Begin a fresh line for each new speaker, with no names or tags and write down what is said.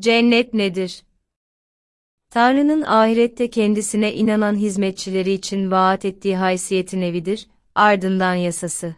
Cennet nedir? Tanrı'nın ahirette kendisine inanan hizmetçileri için vaat ettiği haysiyetin evidir, ardından yasası.